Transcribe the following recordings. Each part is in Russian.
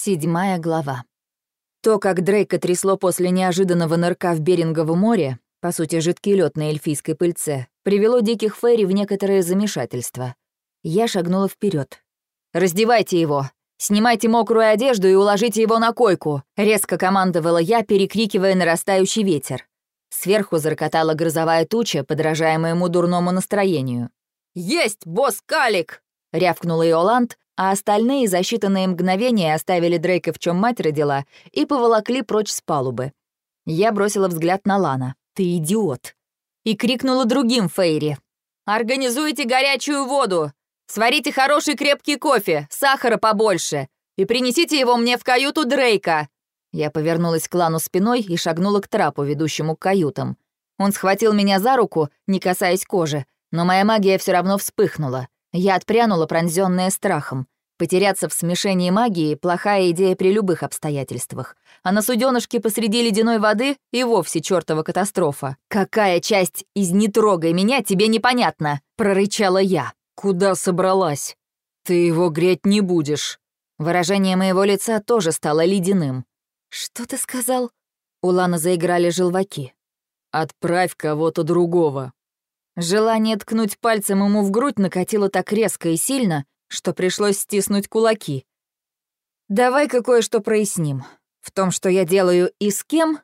Седьмая глава. То, как Дрейка трясло после неожиданного нырка в Берингово море, по сути, жидкий лед на эльфийской пыльце, привело диких фейри в некоторое замешательство. Я шагнула вперед. «Раздевайте его! Снимайте мокрую одежду и уложите его на койку!» — резко командовала я, перекрикивая нарастающий ветер. Сверху зарокотала грозовая туча, подражая моему дурному настроению. «Есть, босс Калик!» — рявкнул Иоланд, а остальные за считанные мгновения оставили Дрейка в чем мать родила и поволокли прочь с палубы. Я бросила взгляд на Лана. «Ты идиот!» И крикнула другим Фейри. «Организуйте горячую воду! Сварите хороший крепкий кофе, сахара побольше, и принесите его мне в каюту Дрейка!» Я повернулась к Лану спиной и шагнула к трапу, ведущему к каютам. Он схватил меня за руку, не касаясь кожи, но моя магия все равно вспыхнула. Я отпрянула, пронзённая страхом. Потеряться в смешении магии — плохая идея при любых обстоятельствах. А на суденышке посреди ледяной воды и вовсе чёртова катастрофа. «Какая часть из «не трогай меня» тебе непонятно?» — прорычала я. «Куда собралась? Ты его греть не будешь». Выражение моего лица тоже стало ледяным. «Что ты сказал?» У Лана заиграли желваки. «Отправь кого-то другого», Желание ткнуть пальцем ему в грудь накатило так резко и сильно, что пришлось стиснуть кулаки. «Давай-ка кое-что проясним. В том, что я делаю и с кем,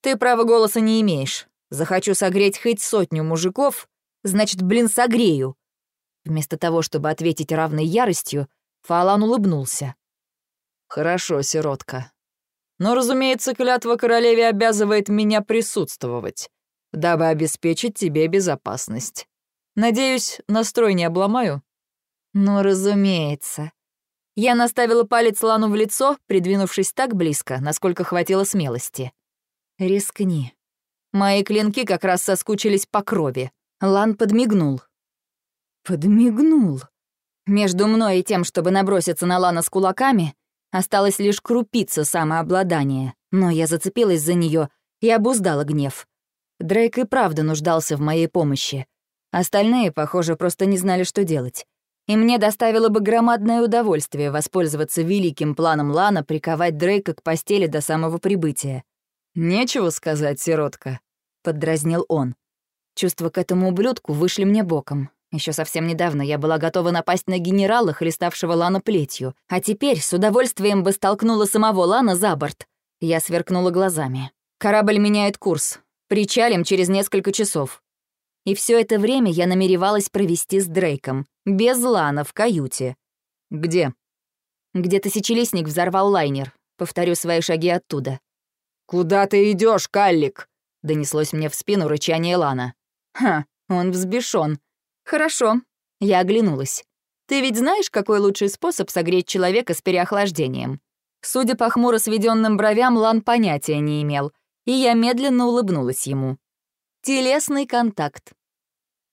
ты права голоса не имеешь. Захочу согреть хоть сотню мужиков, значит, блин, согрею». Вместо того, чтобы ответить равной яростью, Фалан улыбнулся. «Хорошо, сиротка. Но, разумеется, клятва королеве обязывает меня присутствовать дабы обеспечить тебе безопасность. Надеюсь, настрой не обломаю?» «Ну, разумеется». Я наставила палец Лану в лицо, придвинувшись так близко, насколько хватило смелости. «Рискни». Мои клинки как раз соскучились по крови. Лан подмигнул. Подмигнул. Между мной и тем, чтобы наброситься на Лана с кулаками, осталось лишь крупица самообладания, но я зацепилась за нее и обуздала гнев. Дрейк и правда нуждался в моей помощи. Остальные, похоже, просто не знали, что делать. И мне доставило бы громадное удовольствие воспользоваться великим планом Лана приковать Дрейка к постели до самого прибытия. «Нечего сказать, сиротка», — поддразнил он. Чувства к этому ублюдку вышли мне боком. Еще совсем недавно я была готова напасть на генерала, хлеставшего Лана плетью, а теперь с удовольствием бы столкнула самого Лана за борт. Я сверкнула глазами. «Корабль меняет курс. Причалим через несколько часов. И все это время я намеревалась провести с Дрейком, без Лана, в каюте. Где? Где тысячелистник взорвал лайнер. Повторю свои шаги оттуда. «Куда ты идешь, Каллик?» — донеслось мне в спину рычание Лана. «Ха, он взбешен. Хорошо». Я оглянулась. «Ты ведь знаешь, какой лучший способ согреть человека с переохлаждением?» Судя по хмуро сведенным бровям, Лан понятия не имел, и я медленно улыбнулась ему. Телесный контакт.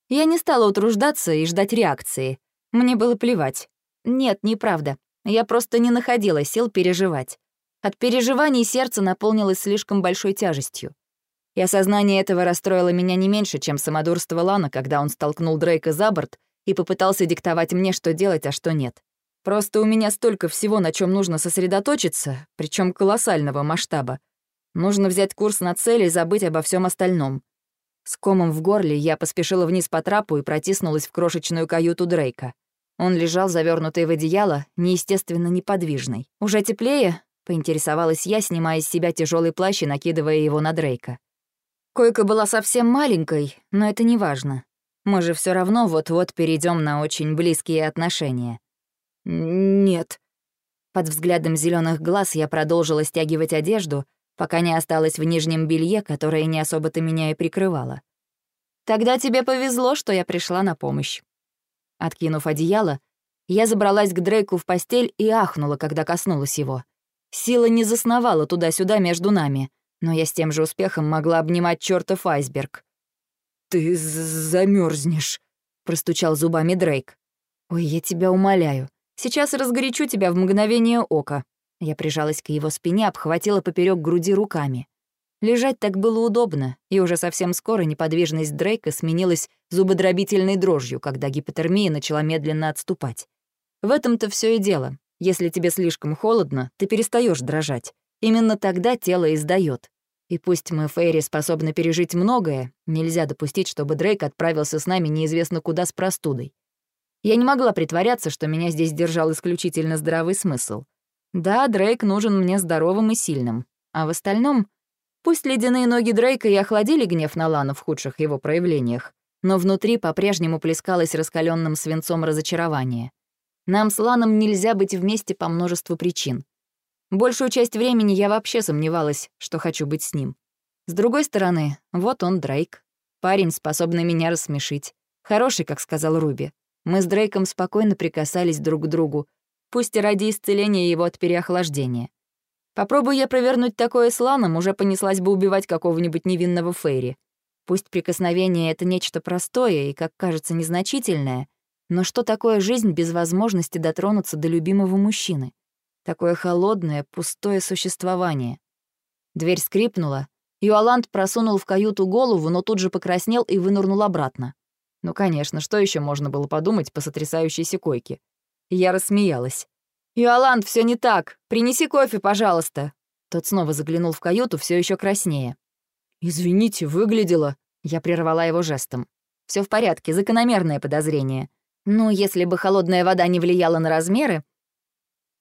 Я не стала утруждаться и ждать реакции. Мне было плевать. Нет, неправда. Я просто не находила сил переживать. От переживаний сердце наполнилось слишком большой тяжестью. И осознание этого расстроило меня не меньше, чем самодурство Лана, когда он столкнул Дрейка за борт и попытался диктовать мне, что делать, а что нет. Просто у меня столько всего, на чем нужно сосредоточиться, причем колоссального масштаба, Нужно взять курс на цель и забыть обо всем остальном. С комом в горле я поспешила вниз по трапу и протиснулась в крошечную каюту Дрейка. Он лежал, завернутый в одеяло, неестественно неподвижный. «Уже теплее?» — поинтересовалась я, снимая с себя тяжелый плащ и накидывая его на Дрейка. Койка была совсем маленькой, но это не важно. Мы же все равно вот-вот перейдем на очень близкие отношения. «Нет». Под взглядом зеленых глаз я продолжила стягивать одежду — пока не осталась в нижнем белье, которое не особо-то меня и прикрывало. Тогда тебе повезло, что я пришла на помощь. Откинув одеяло, я забралась к Дрейку в постель и ахнула, когда коснулась его. Сила не засновала туда-сюда между нами, но я с тем же успехом могла обнимать чертов айсберг. «Ты замерзнешь, простучал зубами Дрейк. «Ой, я тебя умоляю. Сейчас разгорячу тебя в мгновение ока. Я прижалась к его спине, обхватила поперек груди руками. Лежать так было удобно, и уже совсем скоро неподвижность Дрейка сменилась зубодробительной дрожью, когда гипотермия начала медленно отступать. В этом-то все и дело. Если тебе слишком холодно, ты перестаешь дрожать. Именно тогда тело издает. И пусть мы, Фейри, способны пережить многое, нельзя допустить, чтобы Дрейк отправился с нами неизвестно куда с простудой. Я не могла притворяться, что меня здесь держал исключительно здравый смысл. Да, Дрейк нужен мне здоровым и сильным. А в остальном... Пусть ледяные ноги Дрейка и охладили гнев на Лану в худших его проявлениях, но внутри по-прежнему плескалось раскаленным свинцом разочарование. Нам с Ланом нельзя быть вместе по множеству причин. Большую часть времени я вообще сомневалась, что хочу быть с ним. С другой стороны, вот он, Дрейк. Парень, способный меня рассмешить. Хороший, как сказал Руби. Мы с Дрейком спокойно прикасались друг к другу, пусть и ради исцеления его от переохлаждения. Попробуй я провернуть такое с Ланом, уже понеслась бы убивать какого-нибудь невинного Фейри. Пусть прикосновение — это нечто простое и, как кажется, незначительное, но что такое жизнь без возможности дотронуться до любимого мужчины? Такое холодное, пустое существование. Дверь скрипнула. Юаланд просунул в каюту голову, но тут же покраснел и вынырнул обратно. Ну, конечно, что еще можно было подумать по сотрясающейся койке? Я рассмеялась. «Иоланд, все не так. Принеси кофе, пожалуйста». Тот снова заглянул в каюту, все еще краснее. «Извините, выглядела». Я прервала его жестом. Все в порядке, закономерное подозрение. Ну, если бы холодная вода не влияла на размеры...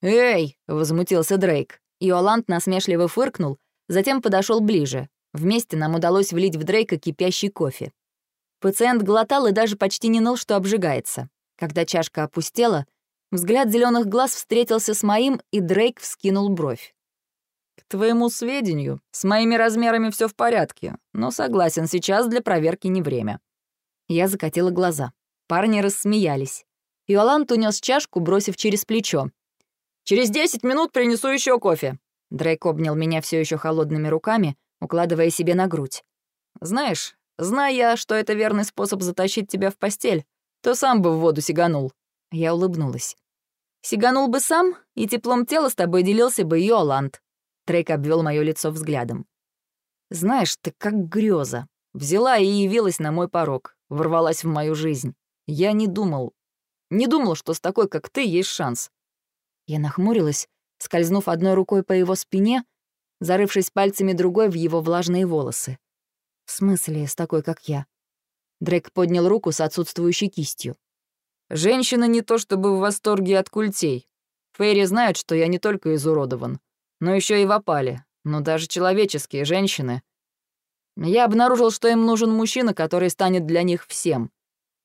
«Эй!» — возмутился Дрейк. Иоланд насмешливо фыркнул, затем подошел ближе. Вместе нам удалось влить в Дрейка кипящий кофе. Пациент глотал и даже почти не ныл, что обжигается. Когда чашка опустела, взгляд зеленых глаз встретился с моим, и Дрейк вскинул бровь. «К твоему сведению, с моими размерами все в порядке, но согласен, сейчас для проверки не время». Я закатила глаза. Парни рассмеялись. Иолант унес чашку, бросив через плечо. «Через десять минут принесу еще кофе». Дрейк обнял меня все еще холодными руками, укладывая себе на грудь. «Знаешь, Зная, что это верный способ затащить тебя в постель, то сам бы в воду сиганул». Я улыбнулась. «Сиганул бы сам, и теплом тела с тобой делился бы Йоланд». Трейк обвел мое лицо взглядом. «Знаешь, ты как греза. Взяла и явилась на мой порог, ворвалась в мою жизнь. Я не думал, не думал, что с такой, как ты, есть шанс». Я нахмурилась, скользнув одной рукой по его спине, зарывшись пальцами другой в его влажные волосы. «В смысле, с такой, как я?» Дрейк поднял руку с отсутствующей кистью. «Женщина не то чтобы в восторге от культей. Фейри знают, что я не только изуродован, но еще и в опале, но даже человеческие женщины. Я обнаружил, что им нужен мужчина, который станет для них всем.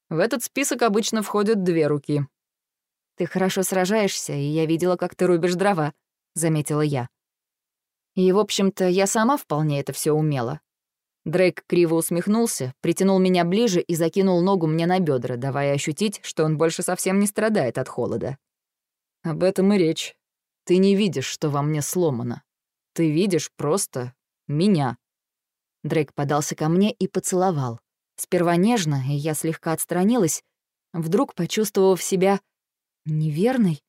В этот список обычно входят две руки». «Ты хорошо сражаешься, и я видела, как ты рубишь дрова», — заметила я. И, в общем-то, я сама вполне это все умела. Дрейк криво усмехнулся, притянул меня ближе и закинул ногу мне на бедра, давая ощутить, что он больше совсем не страдает от холода. «Об этом и речь. Ты не видишь, что во мне сломано. Ты видишь просто меня». Дрейк подался ко мне и поцеловал. Сперва нежно, и я слегка отстранилась, вдруг почувствовав себя неверной.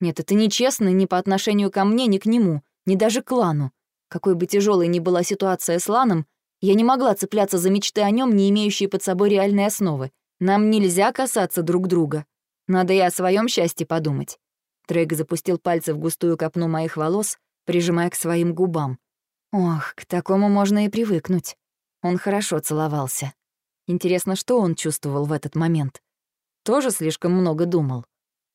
Нет, это нечестно ни по отношению ко мне, ни к нему, ни даже к Лану. Какой бы тяжелой ни была ситуация с Ланом, я не могла цепляться за мечты о нем, не имеющие под собой реальной основы. Нам нельзя касаться друг друга. Надо и о своем счастье подумать. Трейк запустил пальцы в густую копну моих волос, прижимая к своим губам. Ох, к такому можно и привыкнуть. Он хорошо целовался. Интересно, что он чувствовал в этот момент? Тоже слишком много думал.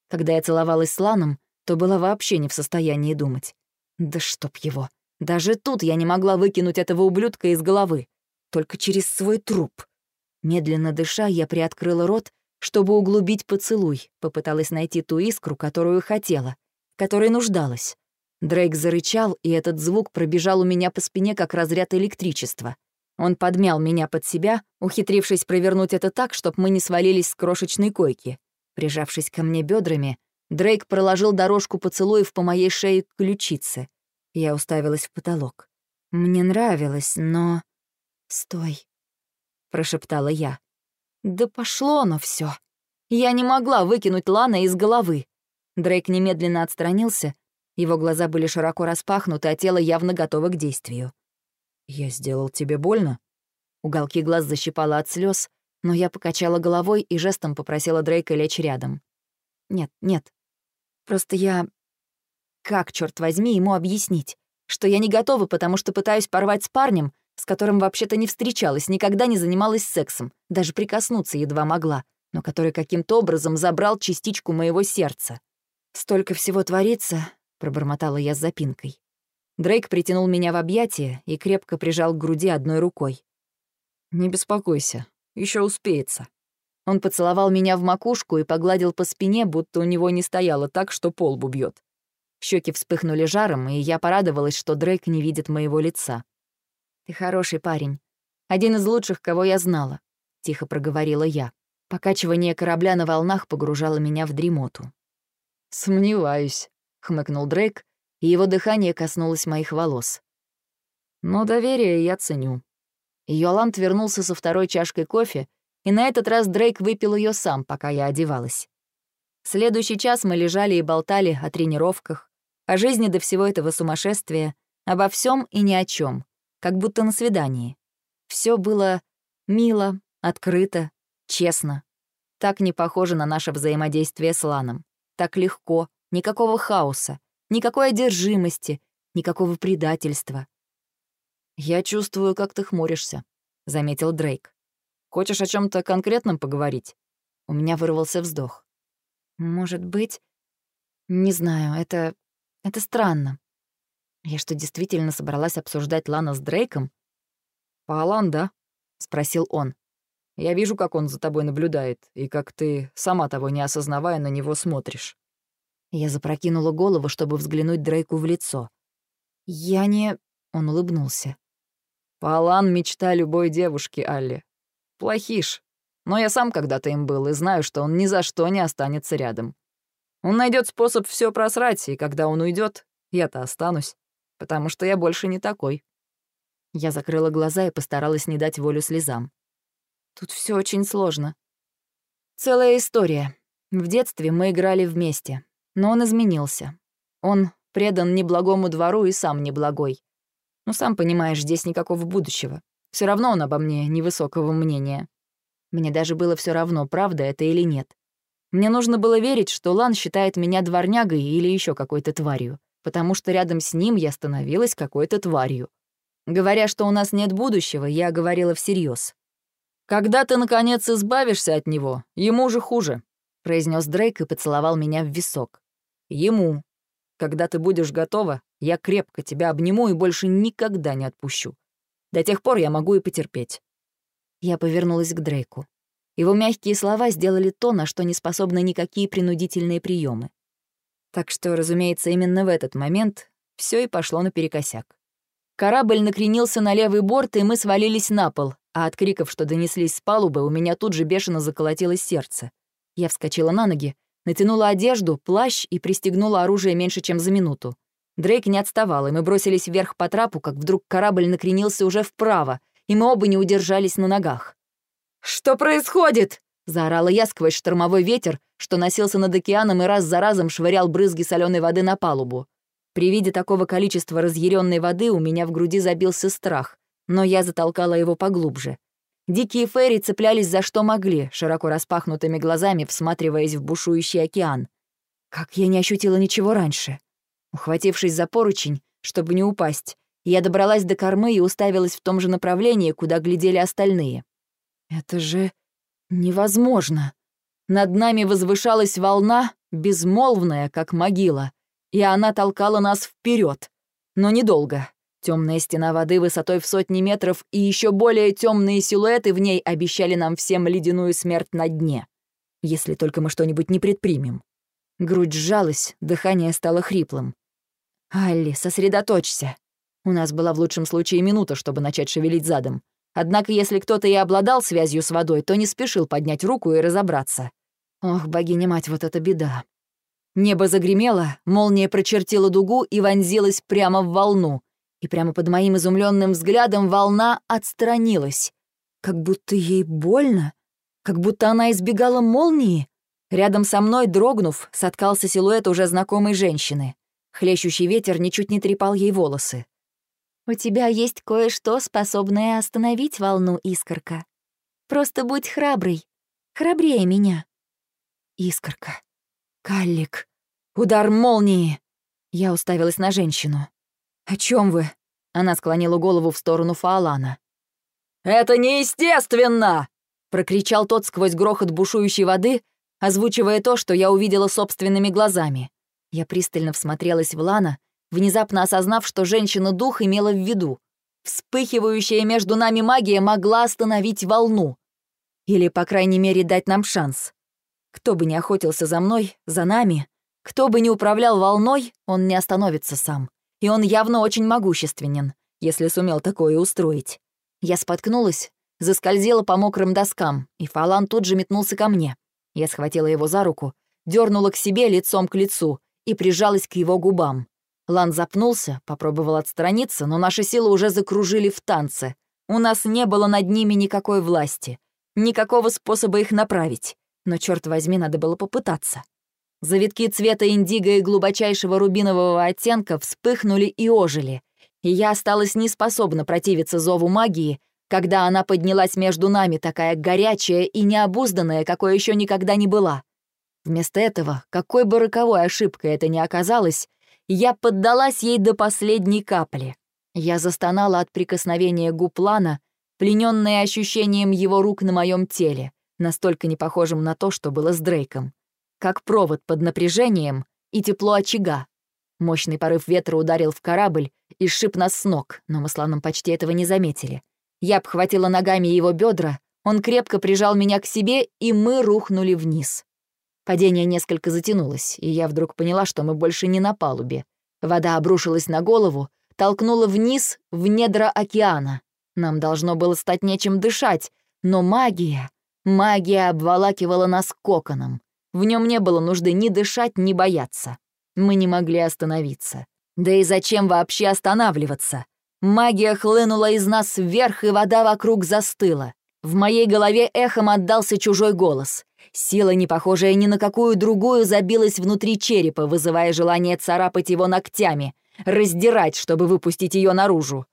Когда я целовалась с Ланом, то была вообще не в состоянии думать. Да чтоб его. Даже тут я не могла выкинуть этого ублюдка из головы. Только через свой труп. Медленно дыша, я приоткрыла рот, чтобы углубить поцелуй, попыталась найти ту искру, которую хотела, которой нуждалась. Дрейк зарычал, и этот звук пробежал у меня по спине, как разряд электричества. Он подмял меня под себя, ухитрившись провернуть это так, чтобы мы не свалились с крошечной койки. Прижавшись ко мне бедрами, Дрейк проложил дорожку поцелуев по моей шее к ключице. Я уставилась в потолок. Мне нравилось, но... «Стой», — прошептала я. «Да пошло оно все. Я не могла выкинуть Лана из головы». Дрейк немедленно отстранился. Его глаза были широко распахнуты, а тело явно готово к действию. «Я сделал тебе больно?» Уголки глаз защипало от слез, но я покачала головой и жестом попросила Дрейка лечь рядом. «Нет, нет. Просто я Как, черт возьми, ему объяснить? Что я не готова, потому что пытаюсь порвать с парнем, с которым вообще-то не встречалась, никогда не занималась сексом, даже прикоснуться едва могла, но который каким-то образом забрал частичку моего сердца. «Столько всего творится», — пробормотала я с запинкой. Дрейк притянул меня в объятия и крепко прижал к груди одной рукой. «Не беспокойся, еще успеется». Он поцеловал меня в макушку и погладил по спине, будто у него не стояло так, что полбу бьет. Щеки вспыхнули жаром, и я порадовалась, что Дрейк не видит моего лица. «Ты хороший парень. Один из лучших, кого я знала», — тихо проговорила я. Покачивание корабля на волнах погружало меня в дремоту. «Сомневаюсь», — хмыкнул Дрейк, и его дыхание коснулось моих волос. «Но доверие я ценю». Йоланд вернулся со второй чашкой кофе, и на этот раз Дрейк выпил ее сам, пока я одевалась. Следующий час мы лежали и болтали о тренировках, о жизни до всего этого сумасшествия, обо всем и ни о чем как будто на свидании. Все было мило, открыто, честно. Так не похоже на наше взаимодействие с Ланом. Так легко, никакого хаоса, никакой одержимости, никакого предательства. «Я чувствую, как ты хмуришься», — заметил Дрейк. «Хочешь о чем то конкретном поговорить?» У меня вырвался вздох. «Может быть...» «Не знаю, это... это странно. Я что, действительно собралась обсуждать Лана с Дрейком? «Палан, да?» — спросил он. «Я вижу, как он за тобой наблюдает, и как ты, сама того не осознавая, на него смотришь». Я запрокинула голову, чтобы взглянуть Дрейку в лицо. «Я не...» — он улыбнулся. «Палан — мечта любой девушки, Алли. Плохиш. Но я сам когда-то им был и знаю, что он ни за что не останется рядом. Он найдет способ все просрать, и когда он уйдет, я-то останусь потому что я больше не такой». Я закрыла глаза и постаралась не дать волю слезам. Тут все очень сложно. Целая история. В детстве мы играли вместе, но он изменился. Он предан неблагому двору и сам неблагой. Ну, сам понимаешь, здесь никакого будущего. Все равно он обо мне невысокого мнения. Мне даже было все равно, правда это или нет. Мне нужно было верить, что Лан считает меня дворнягой или еще какой-то тварью потому что рядом с ним я становилась какой-то тварью. Говоря, что у нас нет будущего, я говорила всерьез. «Когда ты, наконец, избавишься от него, ему же хуже», — произнес Дрейк и поцеловал меня в висок. «Ему. Когда ты будешь готова, я крепко тебя обниму и больше никогда не отпущу. До тех пор я могу и потерпеть». Я повернулась к Дрейку. Его мягкие слова сделали то, на что не способны никакие принудительные приемы. Так что, разумеется, именно в этот момент все и пошло наперекосяк. Корабль накренился на левый борт, и мы свалились на пол, а от криков, что донеслись с палубы, у меня тут же бешено заколотилось сердце. Я вскочила на ноги, натянула одежду, плащ и пристегнула оружие меньше, чем за минуту. Дрейк не отставал, и мы бросились вверх по трапу, как вдруг корабль накренился уже вправо, и мы оба не удержались на ногах. «Что происходит?» Заорала я сквозь штормовой ветер, что носился над океаном и раз за разом швырял брызги соленой воды на палубу. При виде такого количества разъяренной воды у меня в груди забился страх, но я затолкала его поглубже. Дикие фейри цеплялись за что могли, широко распахнутыми глазами, всматриваясь в бушующий океан. Как я не ощутила ничего раньше. Ухватившись за поручень, чтобы не упасть, я добралась до кормы и уставилась в том же направлении, куда глядели остальные. «Это же Невозможно. Над нами возвышалась волна, безмолвная, как могила, и она толкала нас вперед. Но недолго. Темная стена воды высотой в сотни метров и еще более темные силуэты в ней обещали нам всем ледяную смерть на дне. Если только мы что-нибудь не предпримем. Грудь сжалась, дыхание стало хриплым. «Алли, сосредоточься. У нас была в лучшем случае минута, чтобы начать шевелить задом. Однако если кто-то и обладал связью с водой, то не спешил поднять руку и разобраться. Ох, богиня-мать, вот это беда. Небо загремело, молния прочертила дугу и вонзилась прямо в волну. И прямо под моим изумленным взглядом волна отстранилась. Как будто ей больно. Как будто она избегала молнии. Рядом со мной, дрогнув, соткался силуэт уже знакомой женщины. Хлещущий ветер ничуть не трепал ей волосы. У тебя есть кое-что, способное остановить волну, Искорка. Просто будь храбрый. Храбрее меня. Искорка. Каллик. Удар молнии. Я уставилась на женщину. «О чем вы?» Она склонила голову в сторону Фаолана. «Это неестественно!» — прокричал тот сквозь грохот бушующей воды, озвучивая то, что я увидела собственными глазами. Я пристально всмотрелась в Лана, внезапно осознав, что женщина-дух имела в виду. Вспыхивающая между нами магия могла остановить волну. Или, по крайней мере, дать нам шанс. Кто бы ни охотился за мной, за нами, кто бы ни управлял волной, он не остановится сам. И он явно очень могущественен, если сумел такое устроить. Я споткнулась, заскользила по мокрым доскам, и Фалан тут же метнулся ко мне. Я схватила его за руку, дернула к себе лицом к лицу и прижалась к его губам. Лан запнулся, попробовал отстраниться, но наши силы уже закружили в танце. У нас не было над ними никакой власти, никакого способа их направить. Но, черт возьми, надо было попытаться. Завитки цвета индиго и глубочайшего рубинового оттенка вспыхнули и ожили, и я осталась неспособна противиться зову магии, когда она поднялась между нами, такая горячая и необузданная, какой еще никогда не была. Вместо этого, какой бы роковой ошибкой это ни оказалось, я поддалась ей до последней капли. Я застонала от прикосновения губ Лана, плененная ощущением его рук на моем теле, настолько не похожим на то, что было с Дрейком. Как провод под напряжением и тепло очага. Мощный порыв ветра ударил в корабль и сшиб нас с ног, но мы с Ланом почти этого не заметили. Я обхватила ногами его бедра, он крепко прижал меня к себе, и мы рухнули вниз. Падение несколько затянулось, и я вдруг поняла, что мы больше не на палубе. Вода обрушилась на голову, толкнула вниз, в недра океана. Нам должно было стать нечем дышать, но магия... Магия обволакивала нас коконом. В нем не было нужды ни дышать, ни бояться. Мы не могли остановиться. Да и зачем вообще останавливаться? Магия хлынула из нас вверх, и вода вокруг застыла. В моей голове эхом отдался чужой голос. Сила, не похожая ни на какую другую, забилась внутри черепа, вызывая желание царапать его ногтями, раздирать, чтобы выпустить ее наружу.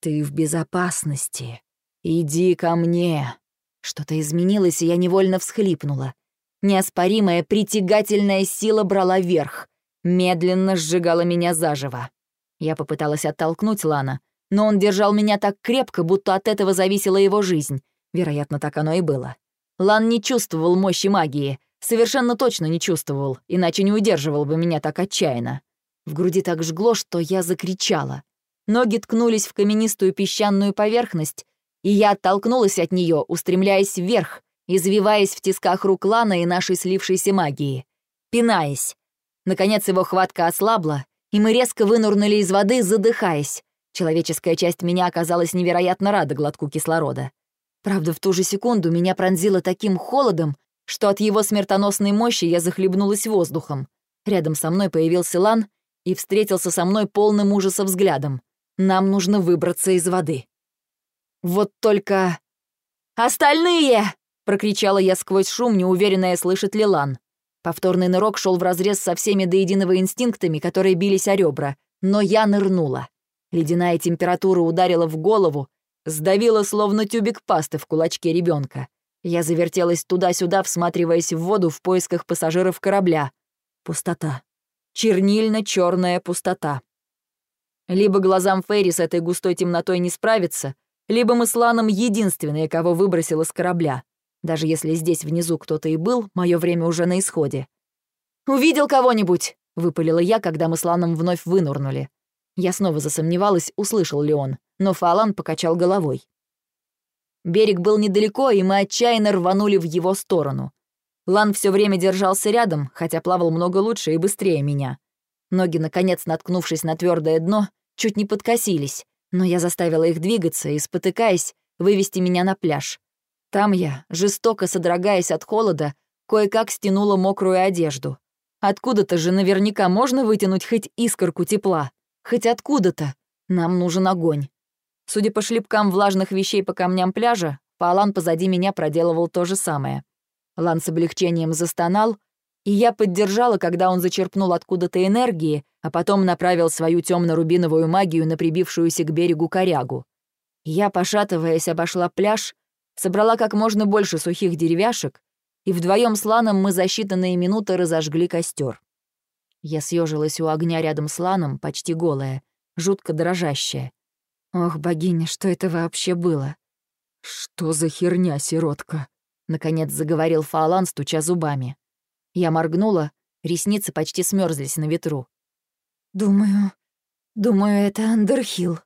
«Ты в безопасности. Иди ко мне». Что-то изменилось, и я невольно всхлипнула. Неоспоримая притягательная сила брала верх, медленно сжигала меня заживо. Я попыталась оттолкнуть Лана, но он держал меня так крепко, будто от этого зависела его жизнь. Вероятно, так оно и было. Лан не чувствовал мощи магии. Совершенно точно не чувствовал, иначе не удерживал бы меня так отчаянно. В груди так жгло, что я закричала. Ноги ткнулись в каменистую песчаную поверхность, и я оттолкнулась от нее, устремляясь вверх, извиваясь в тисках рук Лана и нашей слившейся магии. Пинаясь. Наконец его хватка ослабла, и мы резко вынурнули из воды, задыхаясь. Человеческая часть меня оказалась невероятно рада глотку кислорода. Правда, в ту же секунду меня пронзило таким холодом, что от его смертоносной мощи я захлебнулась воздухом. Рядом со мной появился Лан и встретился со мной полным ужаса взглядом. Нам нужно выбраться из воды. Вот только... «Остальные!» — прокричала я сквозь шум, неуверенная, слышит ли Лан. Повторный нырок шел вразрез со всеми до единого инстинктами, которые бились о ребра, но я нырнула. Ледяная температура ударила в голову, Сдавила словно тюбик пасты в кулачке ребенка. Я завертелась туда-сюда, всматриваясь в воду в поисках пассажиров корабля. Пустота. чернильно черная пустота. Либо глазам Ферри с этой густой темнотой не справиться, либо мы с Ланом единственные, кого выбросило с корабля. Даже если здесь внизу кто-то и был, мое время уже на исходе. «Увидел кого-нибудь?» — выпалила я, когда мы с Ланом вновь вынурнули. Я снова засомневалась, услышал ли он, но Фалан покачал головой. Берег был недалеко, и мы отчаянно рванули в его сторону. Лан все время держался рядом, хотя плавал много лучше и быстрее меня. Ноги, наконец, наткнувшись на твердое дно, чуть не подкосились, но я заставила их двигаться и, спотыкаясь, вывести меня на пляж. Там я, жестоко содрогаясь от холода, кое-как стянула мокрую одежду. Откуда-то же наверняка можно вытянуть хоть искорку тепла. Хоть откуда-то. Нам нужен огонь. Судя по шлепкам влажных вещей по камням пляжа, Палан позади меня проделывал то же самое. Лан с облегчением застонал, и я поддержала, когда он зачерпнул откуда-то энергии, а потом направил свою темно рубиновую магию на прибившуюся к берегу корягу. Я, пошатываясь, обошла пляж, собрала как можно больше сухих деревяшек, и вдвоем с Ланом мы за считанные минуты разожгли костер. Я съежилась у огня рядом с Ланом, почти голая, жутко дрожащая. Ох, богиня, что это вообще было? «Что за херня, сиротка?» — наконец заговорил Фаолан, стуча зубами. Я моргнула, ресницы почти смерзлись на ветру. «Думаю, думаю, это Андерхилл»,